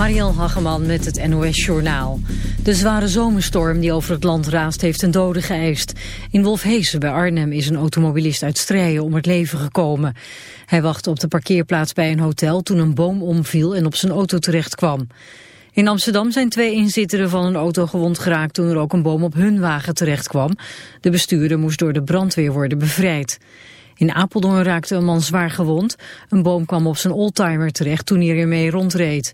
Mariel Hageman met het NOS Journaal. De zware zomerstorm die over het land raast heeft een dode geëist. In Wolfhezen bij Arnhem is een automobilist uit Strijen om het leven gekomen. Hij wachtte op de parkeerplaats bij een hotel toen een boom omviel en op zijn auto terecht kwam. In Amsterdam zijn twee inzitteren van een auto gewond geraakt toen er ook een boom op hun wagen terecht kwam. De bestuurder moest door de brandweer worden bevrijd. In Apeldoorn raakte een man zwaar gewond. Een boom kwam op zijn oldtimer terecht toen hij ermee rondreed.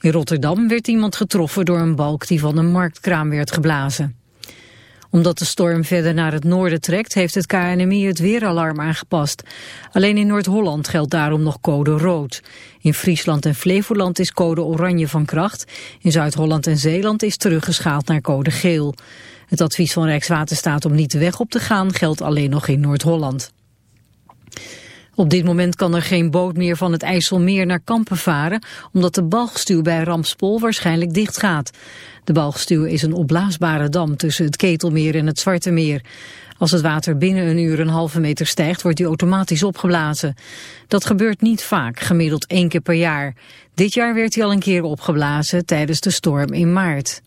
In Rotterdam werd iemand getroffen door een balk die van een marktkraam werd geblazen. Omdat de storm verder naar het noorden trekt, heeft het KNMI het weeralarm aangepast. Alleen in Noord-Holland geldt daarom nog code rood. In Friesland en Flevoland is code oranje van kracht. In Zuid-Holland en Zeeland is teruggeschaald naar code geel. Het advies van Rijkswaterstaat om niet de weg op te gaan geldt alleen nog in Noord-Holland. Op dit moment kan er geen boot meer van het IJsselmeer naar Kampen varen, omdat de balgstuw bij Ramspol waarschijnlijk dicht gaat. De balgstuw is een opblaasbare dam tussen het Ketelmeer en het Zwarte Meer. Als het water binnen een uur een halve meter stijgt, wordt die automatisch opgeblazen. Dat gebeurt niet vaak, gemiddeld één keer per jaar. Dit jaar werd hij al een keer opgeblazen tijdens de storm in maart.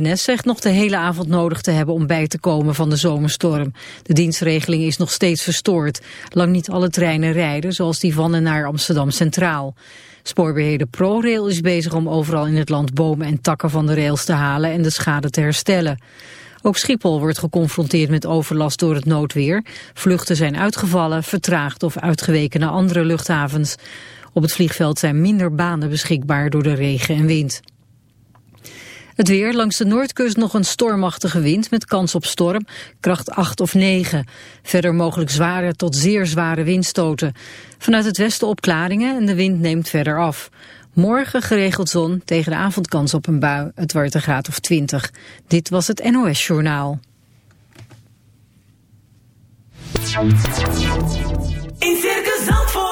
De zegt nog de hele avond nodig te hebben om bij te komen van de zomerstorm. De dienstregeling is nog steeds verstoord. Lang niet alle treinen rijden, zoals die van en naar Amsterdam Centraal. Spoorbeheerder ProRail is bezig om overal in het land bomen en takken van de rails te halen en de schade te herstellen. Ook Schiphol wordt geconfronteerd met overlast door het noodweer. Vluchten zijn uitgevallen, vertraagd of uitgeweken naar andere luchthavens. Op het vliegveld zijn minder banen beschikbaar door de regen en wind. Het weer, langs de noordkust nog een stormachtige wind met kans op storm, kracht 8 of 9. Verder mogelijk zware tot zeer zware windstoten. Vanuit het westen opklaringen en de wind neemt verder af. Morgen geregeld zon, tegen de avond kans op een bui. Het wordt een graad of 20. Dit was het NOS Journaal. In Circus Zandvoort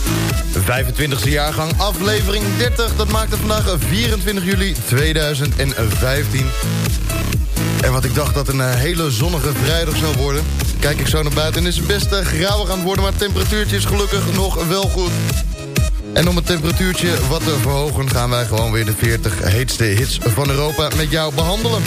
25e jaargang, aflevering 30. Dat maakt het vandaag 24 juli 2015. En wat ik dacht dat een eh, hele zonnige vrijdag zou worden... kijk ik zo naar buiten en is het best eh, grauwig aan het worden... maar het temperatuurtje is gelukkig nog wel goed. En om het temperatuurtje wat te verhogen... gaan wij gewoon weer de 40 heetste hits van Europa met jou behandelen.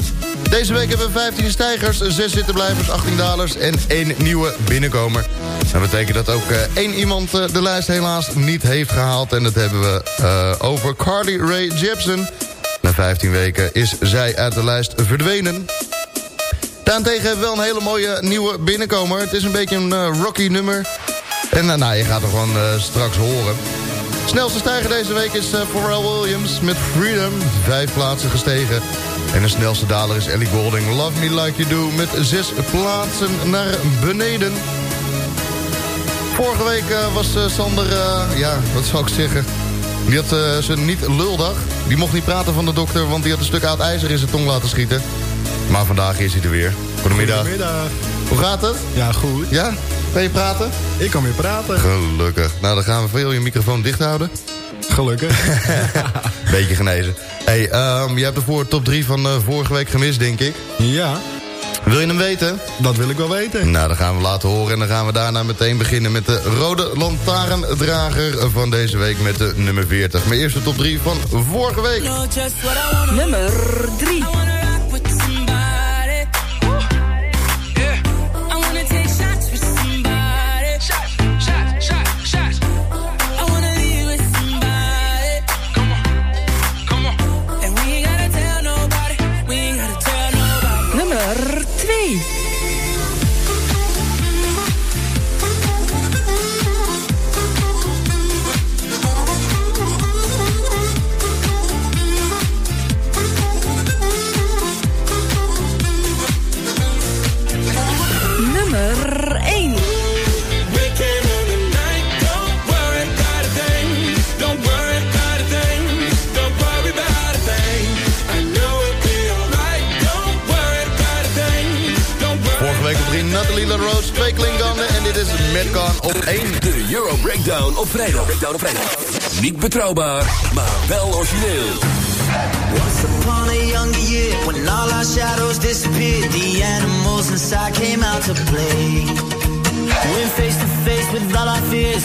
Deze week hebben we 15 stijgers, 6 zittenblijvers, 18 dalers en 1 nieuwe binnenkomer. Dat betekent dat ook uh, één iemand uh, de lijst helaas niet heeft gehaald. En dat hebben we uh, over Carly Rae Jepsen. Na 15 weken is zij uit de lijst verdwenen. Daarentegen hebben we wel een hele mooie nieuwe binnenkomer. Het is een beetje een rocky nummer. En nou, je gaat er gewoon straks horen. Snelste stijger deze week is Pharrell Williams met Freedom. Vijf plaatsen gestegen. En de snelste daler is Ellie Golding. Love Me Like You Do met zes plaatsen naar beneden. Vorige week uh, was uh, Sander, uh, ja, wat zou ik zeggen... Die had ze niet luldag. Die mocht niet praten van de dokter, want die had een stuk oud ijzer in zijn tong laten schieten. Maar vandaag is hij er weer. Goedemiddag. Goedemiddag. Hoe gaat het? Ja, goed. Ja? Kan je praten? Ik kan weer praten. Gelukkig. Nou, dan gaan we veel je microfoon dicht houden. Gelukkig. Beetje genezen. Hey, um, je hebt de top 3 van uh, vorige week gemist, denk ik. Ja. Wil je hem weten? Dat wil ik wel weten. Nou, dan gaan we laten horen. En dan gaan we daarna meteen beginnen met de rode lantaarndrager van deze week met de nummer 40. Mijn eerste top 3 van vorige week. Nummer 3. Betrouwbaar, maar wel origineel. Once upon a younger year, when all our shadows disappeared, the animals inside came out to play. Went face to face with all our fears,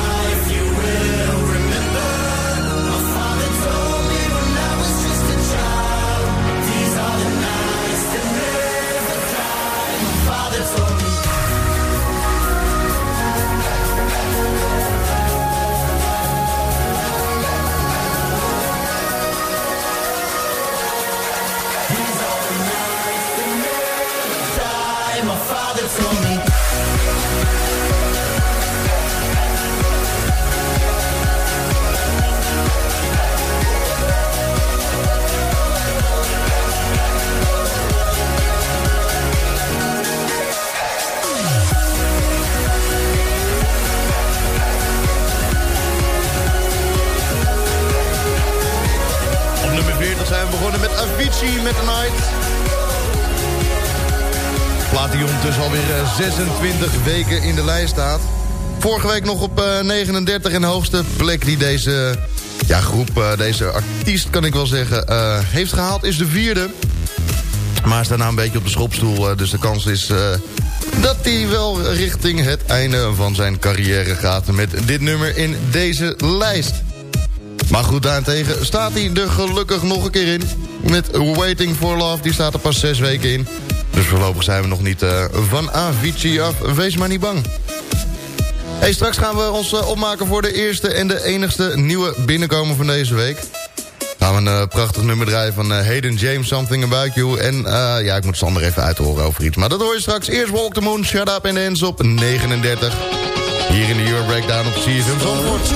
Avicii met The Night. Plaat die ondertussen alweer eh, 26 weken in de lijst staat. Vorige week nog op eh, 39 en de hoogste plek die deze ja, groep, eh, deze artiest kan ik wel zeggen, eh, heeft gehaald is de vierde. Maar hij staat nou een beetje op de schopstoel, eh, dus de kans is eh, dat hij wel richting het einde van zijn carrière gaat met dit nummer in deze lijst. Maar goed, daarentegen staat hij er gelukkig nog een keer in. Met Waiting for Love, die staat er pas zes weken in. Dus voorlopig zijn we nog niet eh, van Avicii af. Wees maar niet bang. Hey, straks gaan we ons eh, opmaken voor de eerste en de enigste nieuwe binnenkomer van deze week. Gaan we een eh, prachtig nummer draaien van Hayden James, Something About You. En ja, ik moet Sander even uithoren over iets. Maar dat hoor je straks. Eerst Walk the Moon, Shut Up and Dance op 39. Hier in de Euro Breakdown op Zandvoort.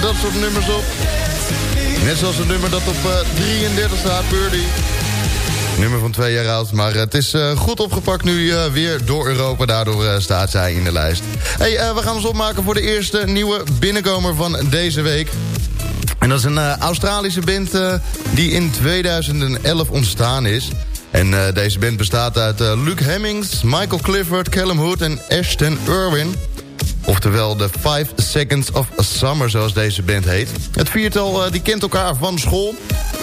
Pakt dat soort nummers op. Net zoals het nummer dat op eh, 33 staat, Birdie. Nummer van twee jaar oud, maar het is eh, goed opgepakt nu eh, weer door Europa. Daardoor eh, staat zij in de lijst. Hey, eh, we gaan ons opmaken voor de eerste nieuwe binnenkomer van deze week. En dat is een eh, Australische band eh, die in 2011 ontstaan is. En eh, deze band bestaat uit eh, Luke Hemmings, Michael Clifford, Callum Hood en Ashton Irwin. Oftewel de 5 Seconds of Summer, zoals deze band heet. Het viertal eh, die kent elkaar van school.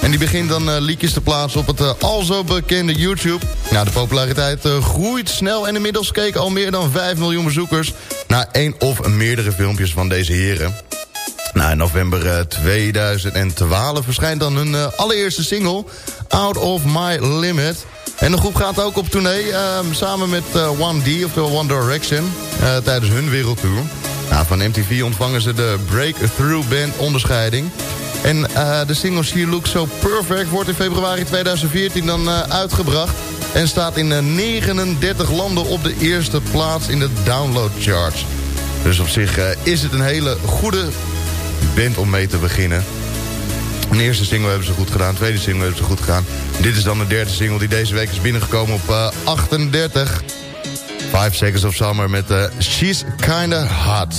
En die begint dan eh, liedjes te plaatsen op het eh, al zo bekende YouTube. Nou, de populariteit groeit snel en inmiddels keken al meer dan 5 miljoen bezoekers... naar één of meerdere filmpjes van deze heren. Nou, in november eh, 2012 verschijnt dan hun allereerste single... Out of My Limit... En de groep gaat ook op tournee, eh, samen met eh, One D, oftewel One Direction, eh, tijdens hun wereldtour. Van MTV ontvangen ze de Breakthrough Band onderscheiding. En eh, de single She Looks So Perfect wordt in februari 2014 dan uitgebracht... en staat in eh, 39 landen op de eerste plaats in de download charts. Dus op zich is het een hele goede band om mee te beginnen. De eerste single hebben ze goed gedaan, de tweede single hebben ze goed gedaan. Dit is dan de derde single die deze week is binnengekomen op eh, 38. 5 Seconds of Summer met eh, She's Kinda Hot.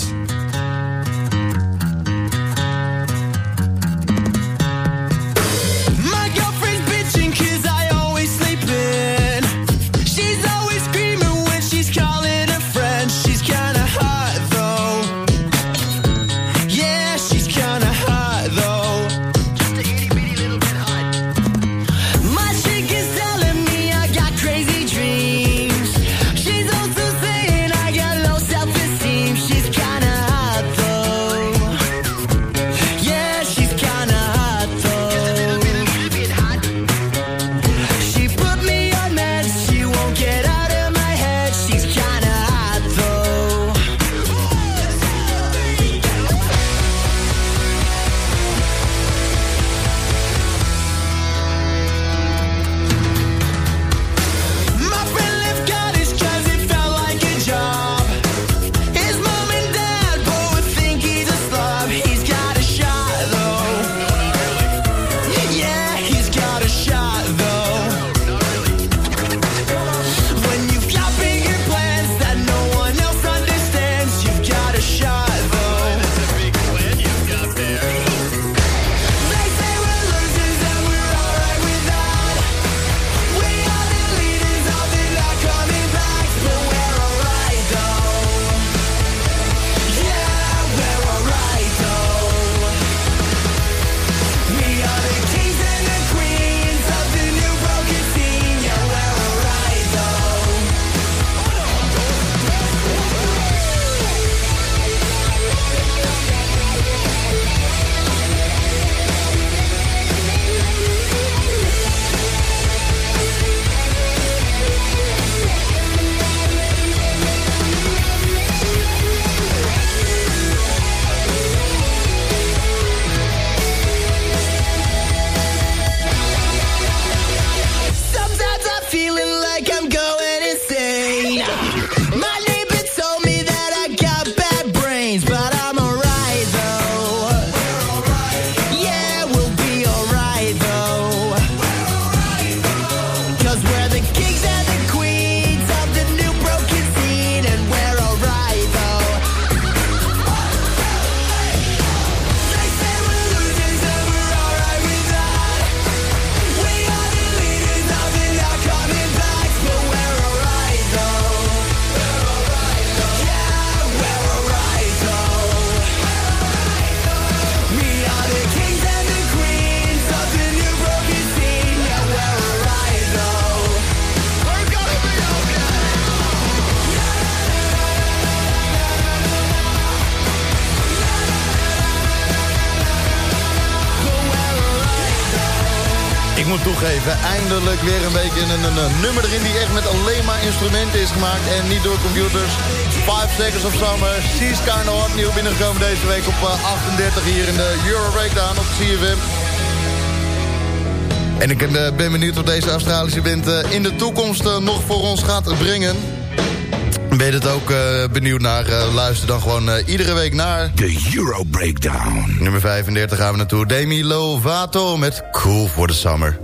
Eindelijk weer een beetje een, een, een nummer erin die echt met alleen maar instrumenten is gemaakt en niet door computers. 5 Seconds of Summer, She's Kinda Hot, nieuw binnengekomen deze week op eh, 38 hier in de Euro Breakdown op CFM. En ik eh, ben benieuwd wat deze Australische band eh, in de toekomst eh, nog voor ons gaat brengen. Ben je het ook eh, benieuwd naar? eh, luister dan gewoon eh, iedere week naar... De Euro Breakdown. Nummer 35 gaan we naartoe. Demi Lovato met Cool for the Summer.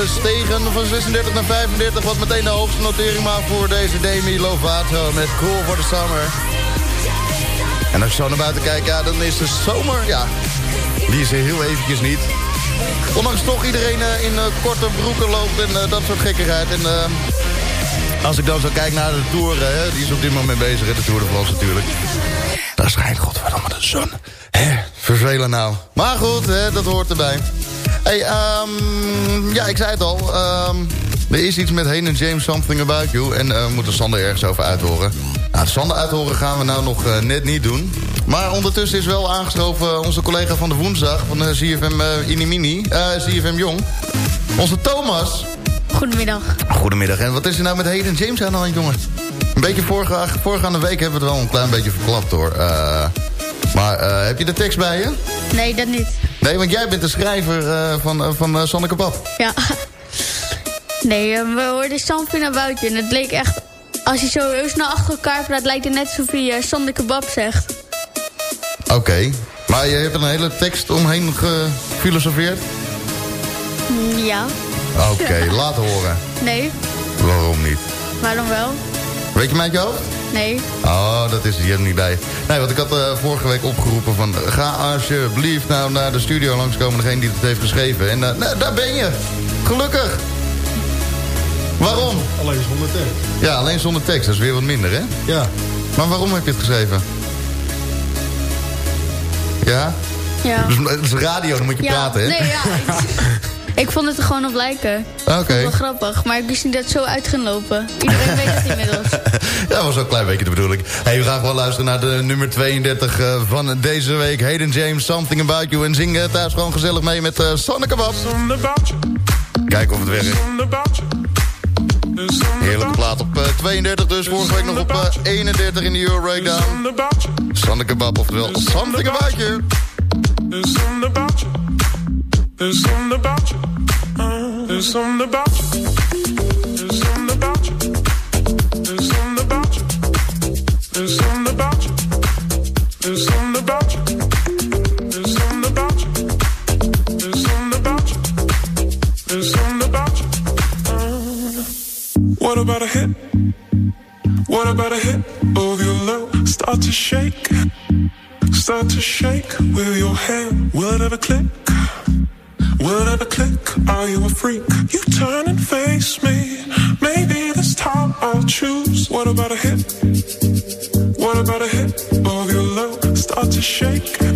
gestegen van 36 naar 35. Wat meteen de hoogste notering maakt voor deze Demi Lovato met Cool for the Summer. En als je zo naar buiten kijkt, ja, dan is de zomer, ja, die is er heel eventjes niet. Ondanks toch iedereen eh, in eh, korte broeken loopt en eh, dat soort gekkigheid. En als ik dan zo kijk naar de Tour, hè, die is op dit moment bezig, hè, de Tour de France natuurlijk. Daar schijnt godverdomme de zon. Hè, vervelend nou. Maar goed, hè, dat hoort erbij. Hey, ehm, ja, ik zei het al. ehm, er is iets met Heen en James Something About You. En eh, we moeten Sander ergens over uithoren. Nou, Sander uithoren gaan we nou nog eh, net niet doen. Maar ondertussen is wel aangeschoven onze collega van de woensdag... van de ZFM uh, Inimini, eh ZFM Jong. Onze Thomas. Goedemiddag. Goedemiddag. En wat is er nou met Hayden James aan de hand, jongen? Een beetje vorige, voorgaande week hebben we het wel een klein beetje verklapt, hoor. Eh, maar eh, heb je de tekst bij je? Nee, dat niet. Nee, want jij bent de schrijver eh, van, uh, van uh, Sanneke Pap. Ja. Nee, we hoorden Something About You. En het leek echt... Als je zo heel snel achter elkaar praat... lijkt het net alsof je uh, Sander Kebab zegt. Oké. Okay. Maar je hebt een hele tekst omheen gefilosofeerd? Ja. Oké, okay, laat horen. Nee. Waarom niet? Waarom wel? Weet je mij uit je hoofd? Nee. Oh, dat is hier niet bij. Nee, want ik had uh, vorige week opgeroepen van... ga alsjeblieft nou naar de studio langskomen, degene die het heeft geschreven. En uh, nou, daar ben je. Gelukkig. Waarom? Alleen zonder tekst. Ja, alleen zonder tekst. Dat is weer wat minder, hè? Ja. Maar waarom heb je het geschreven? Ja? Ja. Dus het is radio, dan moet je ja. praten, hè? Nee, ja. Ik vond het er gewoon op lijken. Oké. Okay. wel grappig, maar ik wist niet dat het zo uit ging lopen. Iedereen weet het inmiddels. ja, dat was ook een klein beetje de bedoeling. Hey, we gaan gewoon luisteren naar de nummer 32 uh, van deze week. Hayden James, Something About You. En zing uh, thuis gewoon gezellig mee met uh, Sanneke Bab. Kijken of het werkt. Heerlijke plaat op uh, 32 dus. Vorige week nog op uh, 31 in de Euro Breakdown. Sanneke Bab, oftewel Something About You. There's something about you. There's something about you. Start to shake. Start to shake with your hand. Will it ever click? Will it ever click? Are you a freak? You turn and face me. Maybe this time I'll choose. What about a hit? What about a hit of your love? Start to shake.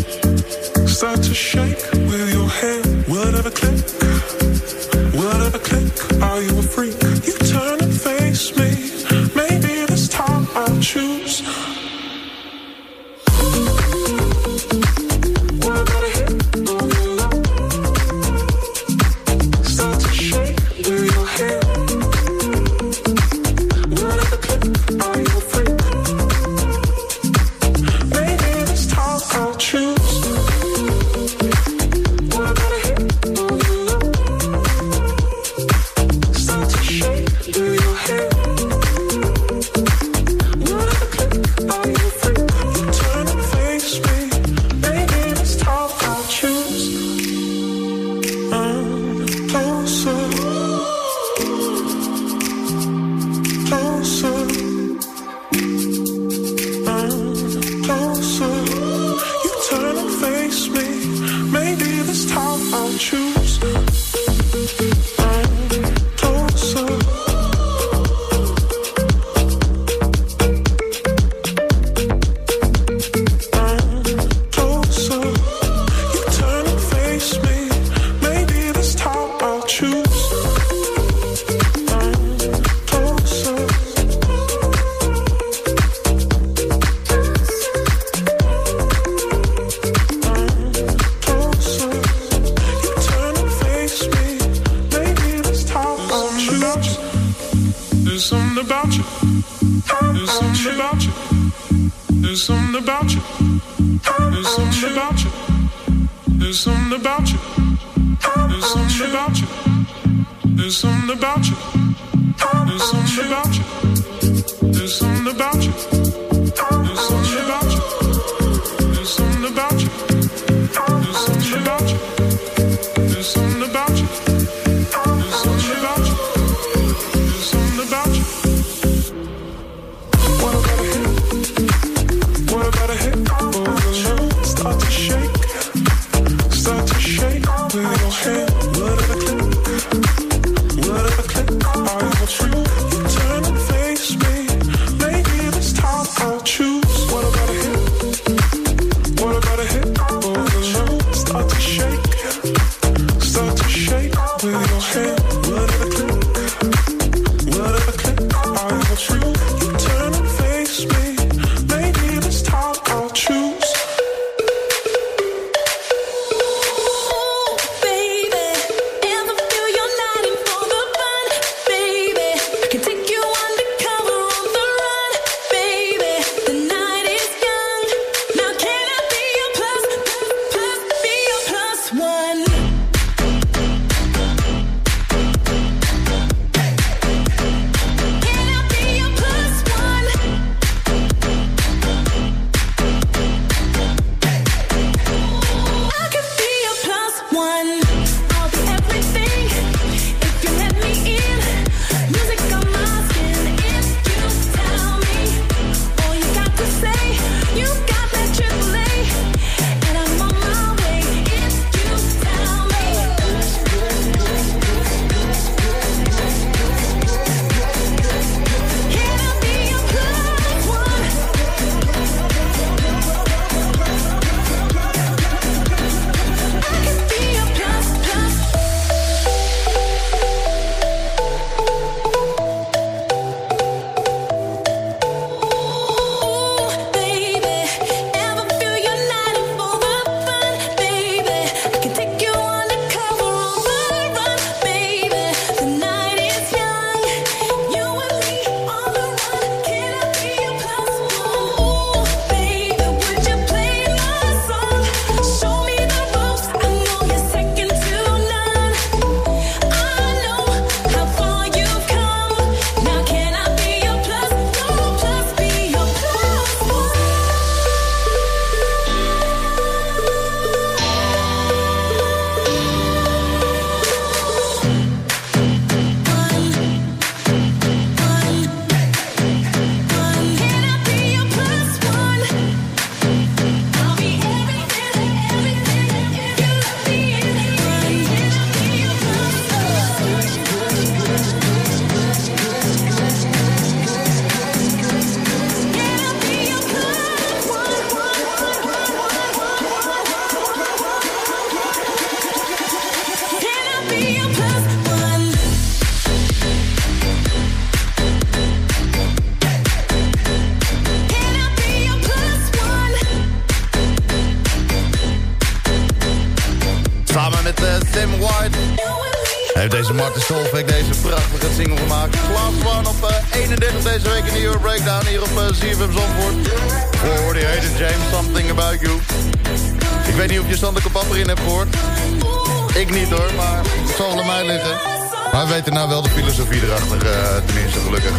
Filosofie erachter, eh, tenminste gelukkig.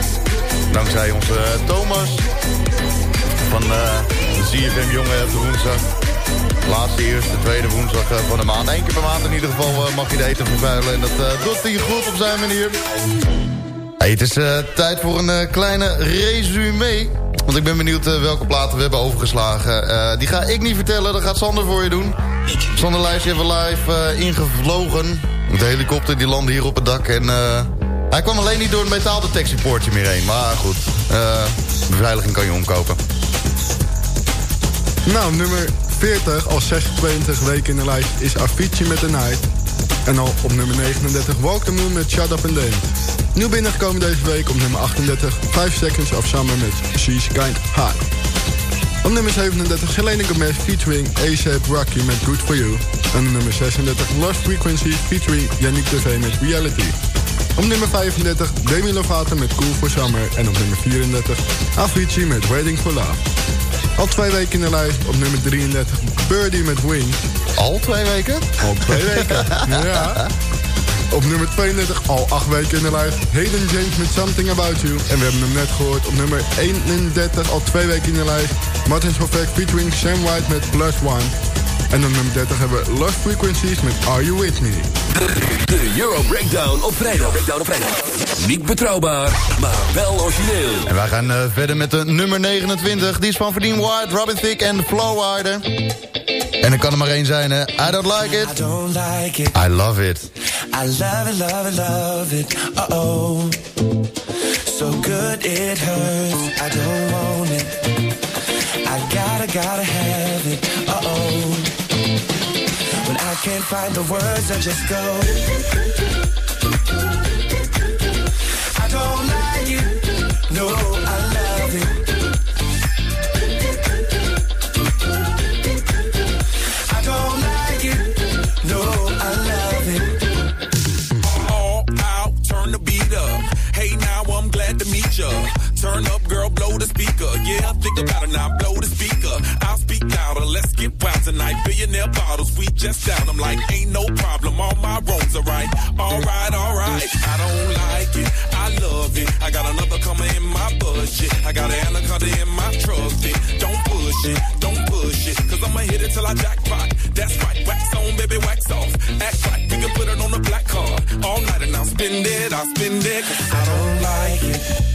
Dankzij onze eh, Thomas van eh, de CFM Jongen op de woensdag. Laatste, eerste, tweede woensdag eh, van de maand. Eén keer per maand in ieder geval eh, mag je de eten vervuilen. En dat eh, doet hij goed op zijn manier. Het is eh, tijd voor een eh, kleine resume. Want ik ben benieuwd eh, welke platen we hebben overgeslagen. Eh, die ga ik niet vertellen, dat gaat Sander voor je doen. Sander lijstje even live eh, ingevlogen. De helikopter die landde hier op het dak. En eh, hij kwam alleen niet door het metaaldetectiepoortje meer heen. Maar goed, eh, beveiliging kan je omkopen. Nou, nummer 40, al 26 weken in de lijst, is Avicii met The Night. En al op nummer 39 Walk the Moon met Shut Up and Dance. Nieuw binnengekomen deze week op nummer 38 5 Seconds of Summer met She's Kind Hot. Op nummer 37 Selena Gomez featuring A$AP Rocky met Good For You. En nummer 36 Lost Frequency featuring Yannick TV met Reality. Op nummer 35 Demi Lovato met Cool For Summer. En op nummer 34 Avicii met Waiting For Love. Al twee weken in de lijst. Op nummer 33 Birdie met Wings. Al twee weken? Al twee weken, ja. Op nummer 32 al acht weken in de lijst. Hayden James met Something About You. En we hebben hem net gehoord. Op nummer 31 al twee weken in de lijst. Martin Solveig featuring Sam White met Plus One. En op nummer 30 hebben we Lost Frequencies met Are You With Me. De Euro Breakdown op vrijdag. Breakdown op vrijdag. Niet betrouwbaar, maar wel origineel. En wij gaan eh, verder met de nummer 29. Die is van Verdien White, Robin Thicke en Flow Rider. En er kan er maar één zijn, hè. I don't like it. I don't like it. I love it. I love it, love it, love it. Uh oh. So good it hurts. I don't want it. I gotta, gotta have it. I can't find the words, I just go. I don't like it. No, I just down. I'm like, ain't no problem, all my wrongs are right. Alright, alright, I don't like it, I love it. I got another coming in my budget. I got an anaconda in my trusty. Don't push it, don't push it, cause I'ma hit it till I jackpot. That's right, wax on, baby, wax off. Act right, we can put it on the black card. All night and I'll spend it, I'll spend it. Cause I don't like it.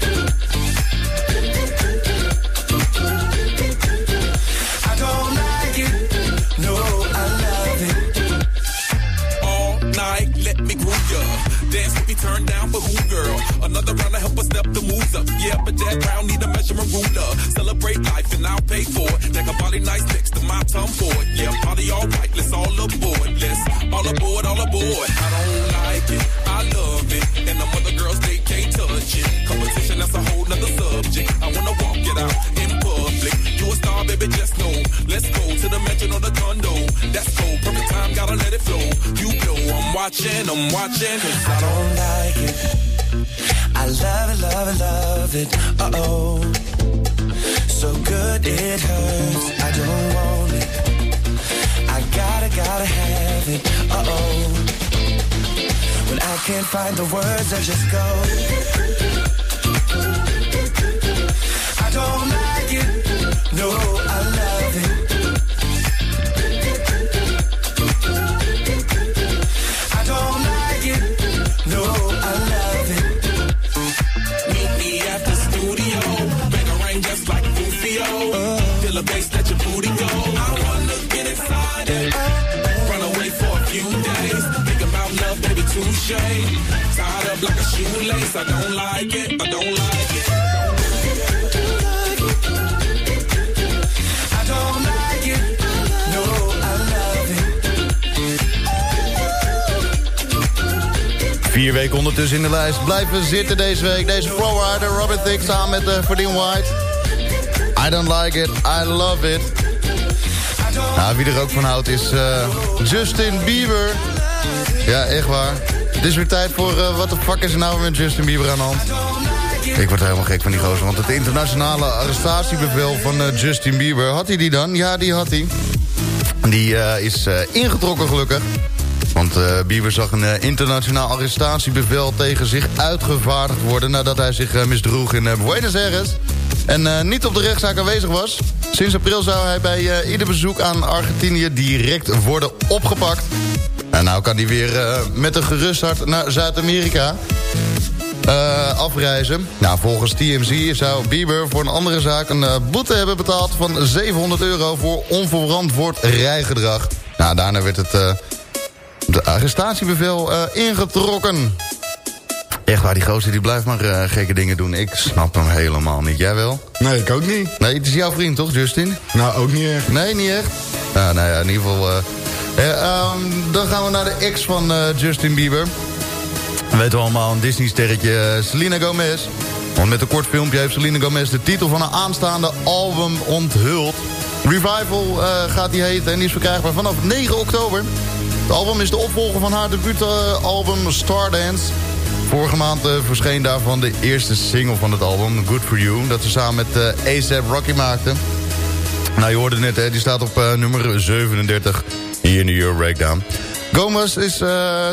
Dance with me, turn down for who, girl? Another round to help us step the moves up. Yeah, but that round need a measurement ruler. Celebrate life and I'll pay for it. Like a body nice next to my tongue. Yeah, party all right, let's all aboard. Let's all aboard, all aboard. I don't like it, I love it. And the other girls, they can't touch it. Competition, that's a whole nother subject. I wanna walk That's cool, perfect time, gotta let it flow. You know I'm watching, I'm watching. Cause I don't like it. I love it, love it, love it. Uh oh. So good it hurts. I don't want it. I gotta, gotta have it. Uh oh. When I can't find the words, I just go. I don't like it. No, I love touche. Tied up like a shoelace. I don't like it. I don't like it. Vier weken ondertussen in de lijst. Blijven zitten deze week. Deze flowrider Robert Thicke samen met eh, de Verdien White. I don't like it, I love it. Nou, wie er ook van houdt is uh, Justin Bieber. Ja, echt waar. Het is weer tijd voor... Uh, wat de fuck is er nou met Justin Bieber aan de hand? Ik word helemaal gek van die gozer. Want het internationale arrestatiebevel van uh, Justin Bieber... Had hij die dan? Ja, die had hij. Die is ingetrokken gelukkig. Want Bieber zag een internationaal arrestatiebevel tegen zich uitgevaardigd worden... nadat hij zich misdroeg in Buenos Aires en niet op de rechtszaak aanwezig was. Sinds april zou hij bij ieder bezoek aan Argentinië direct worden opgepakt. En nou kan hij weer met een gerust hart naar Zuid-Amerika afreizen. Nou, volgens TMZ zou Bieber voor een andere zaak een boete hebben betaald... van 700 euro voor onverantwoord rijgedrag. Nou, daarna werd het de arrestatiebevel ingetrokken. Echt waar, die gozer die blijft maar uh, gekke dingen doen. Ik snap hem helemaal niet. Jij wel? Nee, ik ook niet. Nee, het is jouw vriend toch, Justin? Nou, ook niet echt. Nee, niet echt? Nou, nou ja, in ieder geval... Uh, um, dan gaan we naar de ex van Justin Bieber. We weten allemaal, een Disney-sterretje Selena Gomez. Want met een kort filmpje heeft Selena Gomez de titel van een aanstaande album onthuld. Revival gaat die heten en is verkrijgbaar vanaf 9 oktober. Het album is de opvolger van haar debuutalbum Stardance. Vorige maand verscheen daarvan de eerste single van het album, Good For You... dat ze samen met uh, ASAP Rocky maakten. Nou, je hoorde net, hè, die staat op nummer 37 hier in de Euro Breakdown. Gomez is,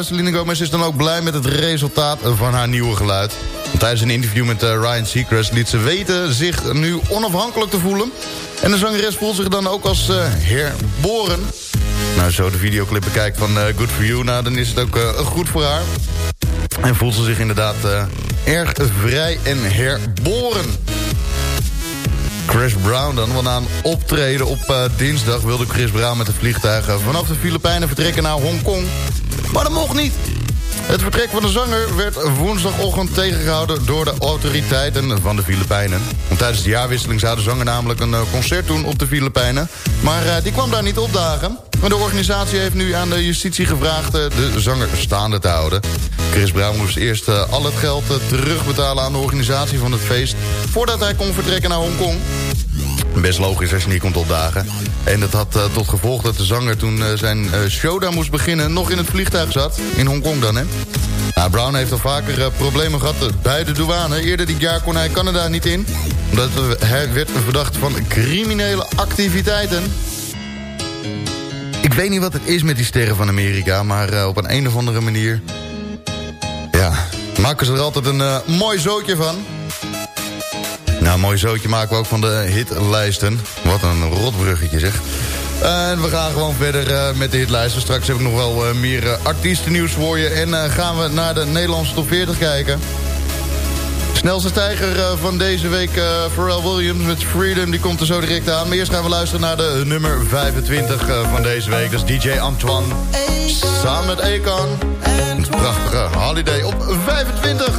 Selena Gomez is dan ook blij met het resultaat van haar nieuwe geluid. Tijdens een interview met Ryan Seacrest liet ze weten zich nu onafhankelijk te voelen. En de zangeres voelt zich dan ook als herboren... Nou, zo de videoclip bekijkt van uh, Good For You... Nou, dan is het ook uh, goed voor haar. En voelt ze zich inderdaad uh, erg vrij en herboren. Chris Brown dan, want na een optreden op dinsdag... wilde Chris Brown met de vliegtuigen vanaf de Filipijnen vertrekken naar Hongkong. Maar dat mocht niet. Het vertrek van de zanger werd woensdagochtend tegengehouden... door de autoriteiten van de Filipijnen. Want tijdens de jaarwisseling zou de zanger namelijk een concert doen op de Filipijnen. Maar die kwam daar niet opdagen. Maar de organisatie heeft nu aan de justitie gevraagd de zanger staande te houden. Chris Brown moest eerst al het geld terugbetalen aan de organisatie van het feest... voordat hij kon vertrekken naar Hongkong. Best logisch als je niet komt opdagen. En dat had uh, tot gevolg dat de zanger toen uh, zijn uh, show daar moest beginnen... nog in het vliegtuig zat. In Hongkong dan, hè. Nou, Brown heeft al vaker problemen gehad bij de douane. Eerder dit jaar kon hij Canada niet in. Omdat hij werd verdacht van criminele activiteiten. Ik weet niet wat het is met die sterren van Amerika... maar op een, een of andere manier... ja, maken ze er altijd een mooi zootje van. Nou, mooi zootje maken we ook van de hitlijsten. Wat een rotbruggetje zeg. En we gaan gewoon verder uh, met de hitlijsten. Straks heb ik nog wel meer artiestennieuws voor je. En gaan we naar de Nederlandse top 40 kijken. Snelste stijger uh, van deze week, Pharrell Williams met Freedom, die komt er zo direct aan. Maar eerst gaan we luisteren naar de nummer 25 uh, van deze week. Dat is DJ Antoine, samen met Akon. Een prachtige holiday op 25.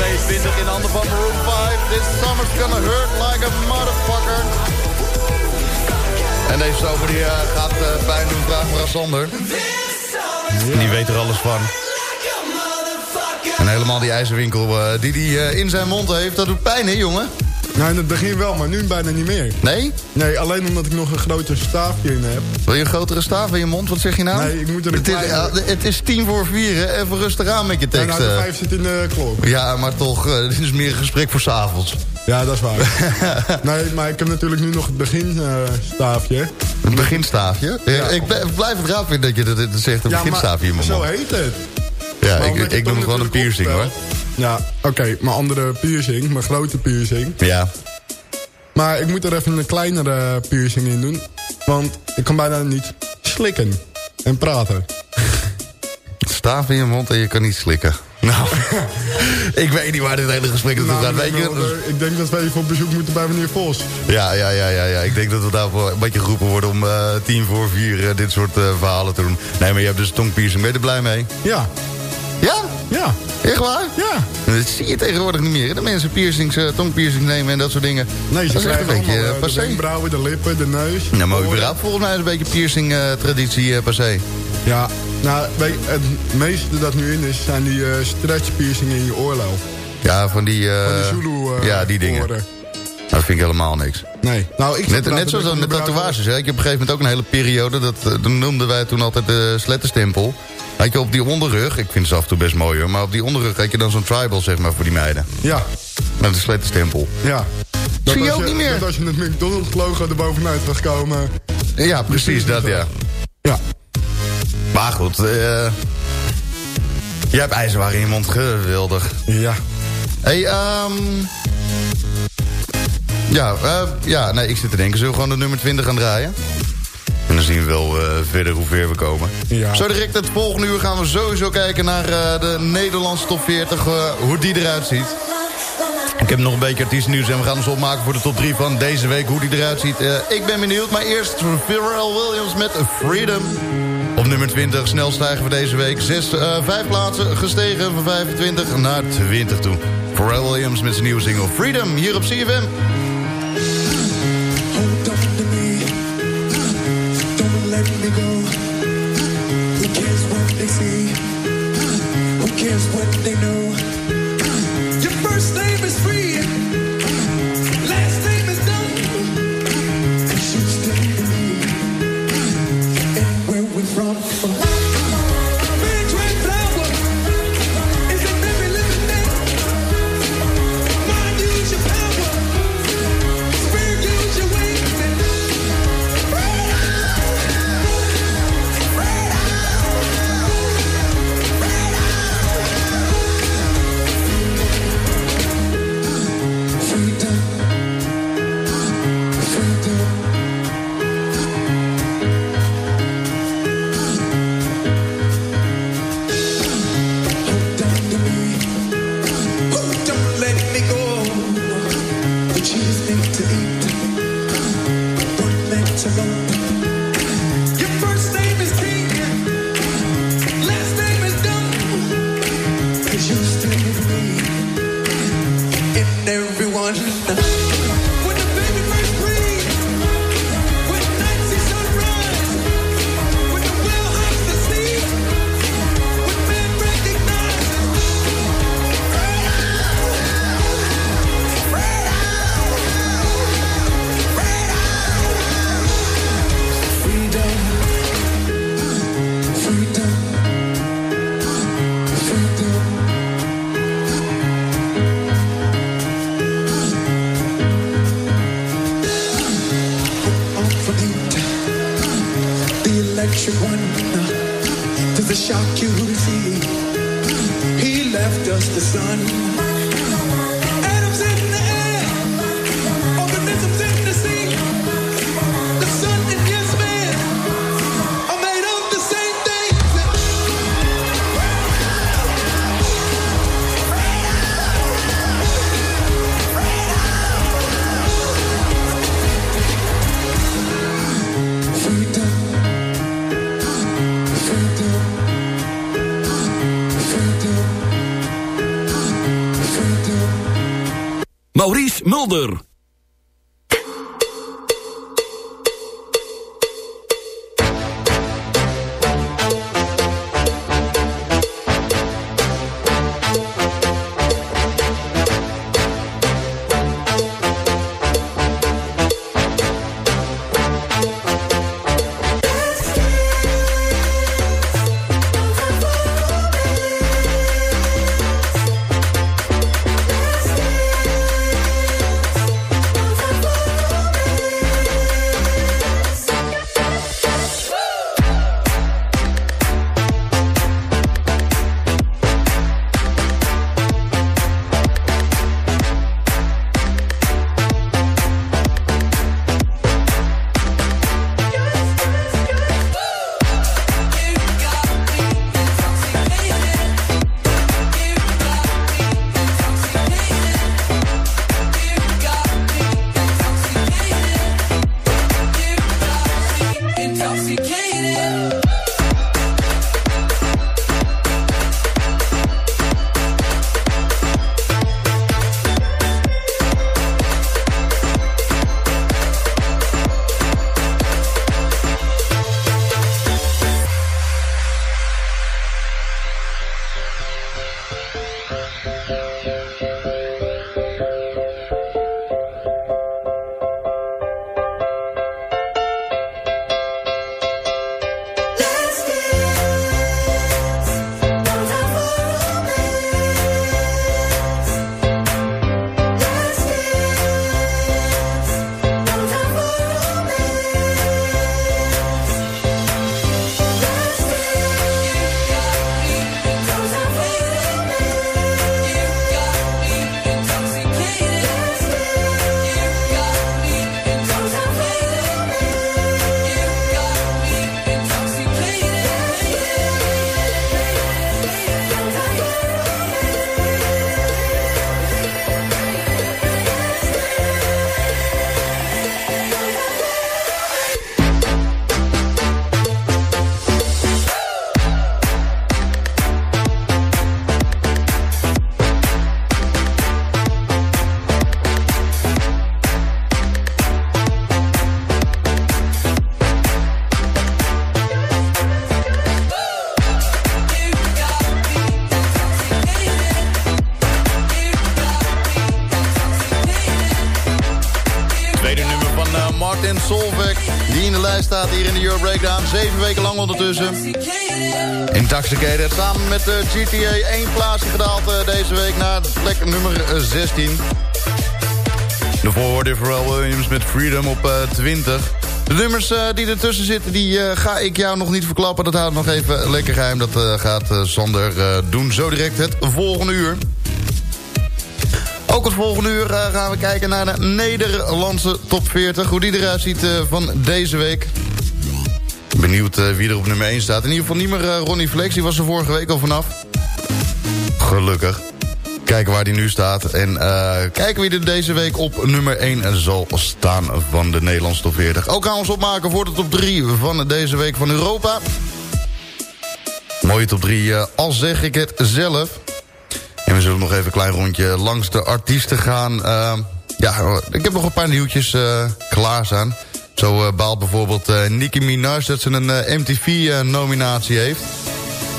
22 in handen van Maroon 5. This summer's gonna hurt like a motherfucker. En deze zomer die, eh, gaat eh, pijn doen, vraag maar aan Sander. Die weet er alles van. En helemaal die ijzerwinkel eh, die hij in zijn mond heeft, dat doet pijn hè jongen? Nou, in het begin wel, maar nu bijna niet meer. Nee? Nee, alleen omdat ik nog een groter staafje in heb. Wil je een grotere staaf in je mond? Wat zeg je nou? Nee, ik moet er een het is, ja, het is tien voor vier, hè? Even rustig aan met je En tekst. nou, de vijf zit in de klok. Ja, maar toch, eh, dit is meer een gesprek voor s'avonds. Ja, dat is waar. nee, maar ik heb natuurlijk nu nog het beginstaafje. Een beginstaafje? Ja, ik blijf het raar vinden dat je dat, dat zegt, een Ja, beginstaafje in mijn zo mond. heet het. Ja, Maar ik, ik noem het gewoon een piercing hoor. Ja, oké, mijn andere piercing, mijn grote piercing. Ja. Maar ik moet er even een kleinere piercing in doen. Want ik kan bijna niet slikken en praten. Staaf in je mond en je kan niet slikken. Nou, ik weet niet waar dit hele gesprek naartoe Nou, gaat. Weet je? ik denk dat wij even op bezoek moeten bij meneer Vos. Ja, ja, ja, ja, ja. Ik denk dat we daarvoor een beetje geroepen worden om eh, tien voor vier eh, dit soort eh, verhalen te doen. Nee, maar je hebt dus tongpiercing. Ben je er blij mee? Ja. Ja? Ja. Echt waar? Ja. Dat zie je tegenwoordig niet meer. Dat mensen piercings, eh, tongpiercings nemen en dat soort dingen. Nee, ze dat is echt krijgen een beetje eh, eh, de passé. wenkbrauwen, de lippen, de neus. Nou, maar überhaupt volgens mij is een beetje piercing eh, traditie eh, passé. Ja, Nou, weet, je, het meeste dat nu in is, zijn die eh, stretch piercingen in je oorlel. Ja, van die... Van die Zulu ja, die dingen. oren. Dat vind ik helemaal niks. Nee. Nou, ik Net, net zoals met tatoeages. Hè. Ik heb op een gegeven moment ook een hele periode... dat, dat noemden wij toen altijd de slettenstempel. Had je op die onderrug... Ik vind ze af en toe best mooi hoor... maar op die onderrug had je dan zo'n tribal zeg maar voor die meiden. Ja. Met een slettenstempel. Ja. Zie je ook niet meer. Dat als je het McDonald's logo er bovenuit was komen... Ja, precies dat ja. Ja. Maar goed, eh... jij hebt ijzerwaren in je mond, geweldig. Ja. hey, ehm... Ja, eh, ja, nee, ik zit te denken, zullen we gewoon de nummer 20 gaan draaien? Dan zien we wel eh, verder hoe ver we komen. Ja. Zo direct het volgende uur gaan we sowieso kijken naar eh, de Nederlandse top 40, eh, hoe die eruit ziet. Ik heb nog een beetje artiestennieuws en we gaan ons opmaken voor de top 3 van deze week, hoe die eruit ziet. Ik ben benieuwd, maar eerst Pharrell Williams met Freedom. Op nummer 20, snel stijgen voor deze week. Zes, vijf plaatsen gestegen van 25 naar 20 toe. Pharrell Williams met zijn nieuwe single Freedom, hier op CFM. Who cares what they know? Your first name is free. Last name is done. And where we're from. one. Maurice hier in de Euro Breakdown. Zeven weken lang ondertussen. Intoxicated samen met de GTA 1 plaatsje gedaald eh, deze week... naar plek nummer eh, 16. De voorwoorden Pharrell Williams met Freedom op eh, 20. De nummers eh, die ertussen zitten, die eh, ga ik jou nog niet verklappen. Dat houdt nog even lekker geheim. Dat eh, gaat eh, Sander eh, doen zo direct het volgende uur. Ook het volgende uur eh, gaan we kijken naar de Nederlandse top 40. Hoe die eruit ziet eh, van deze week. Benieuwd eh, wie er op nummer 1 staat. In ieder geval niet meer eh, Ronnie Flex. Die was er vorige week al vanaf. Gelukkig. Kijken waar die nu staat. En eh, kijken wie er deze week op nummer 1 zal staan van de Nederlandse top 40. Ook gaan we ons opmaken voor de top 3 van deze week van Europa. Mooie top 3, eh, al zeg ik het zelf. En we zullen nog even een klein rondje langs de artiesten gaan. Ja, ik heb nog een paar nieuwtjes uh, klaarstaan. Zo uh, baalt bijvoorbeeld uh, Nicki Minaj dat ze een uh, MTV-nominatie heeft.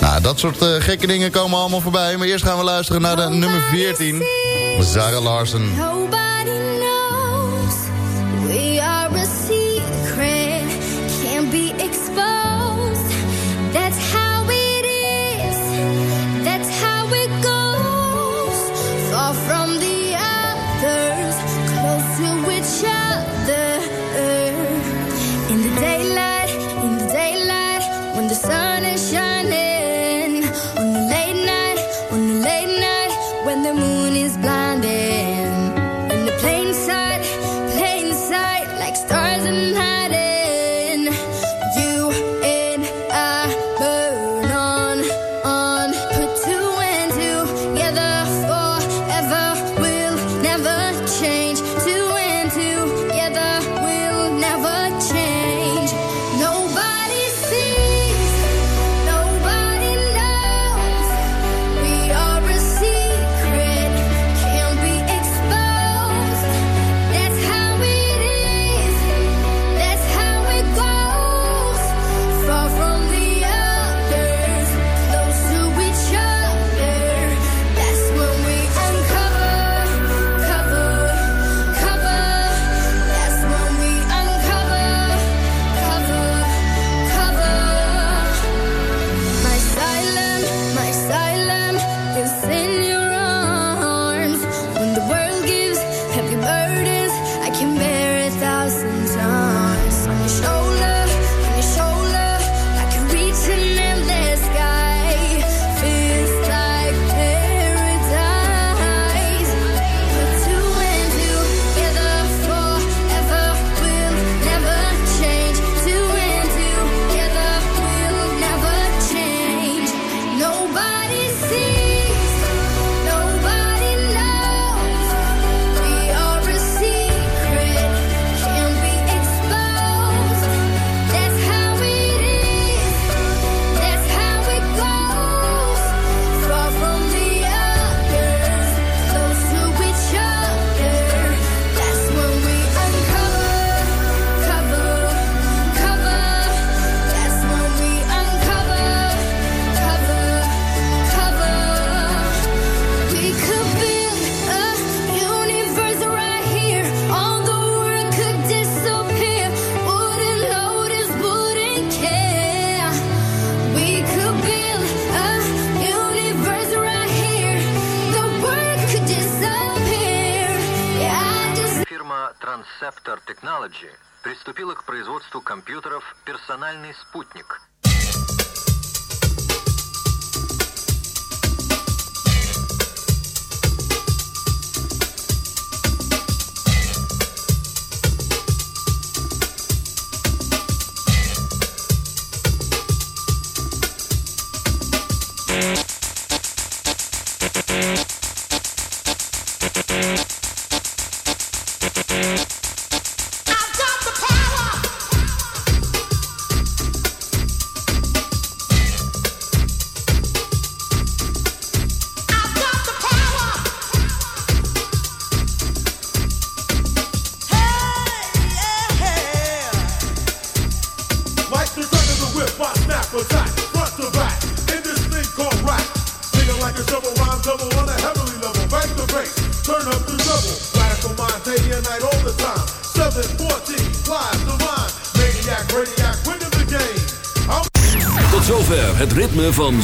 Nou, dat soort gekke dingen komen allemaal voorbij. Maar eerst gaan we luisteren naar de nummer 14. Zara Larsen.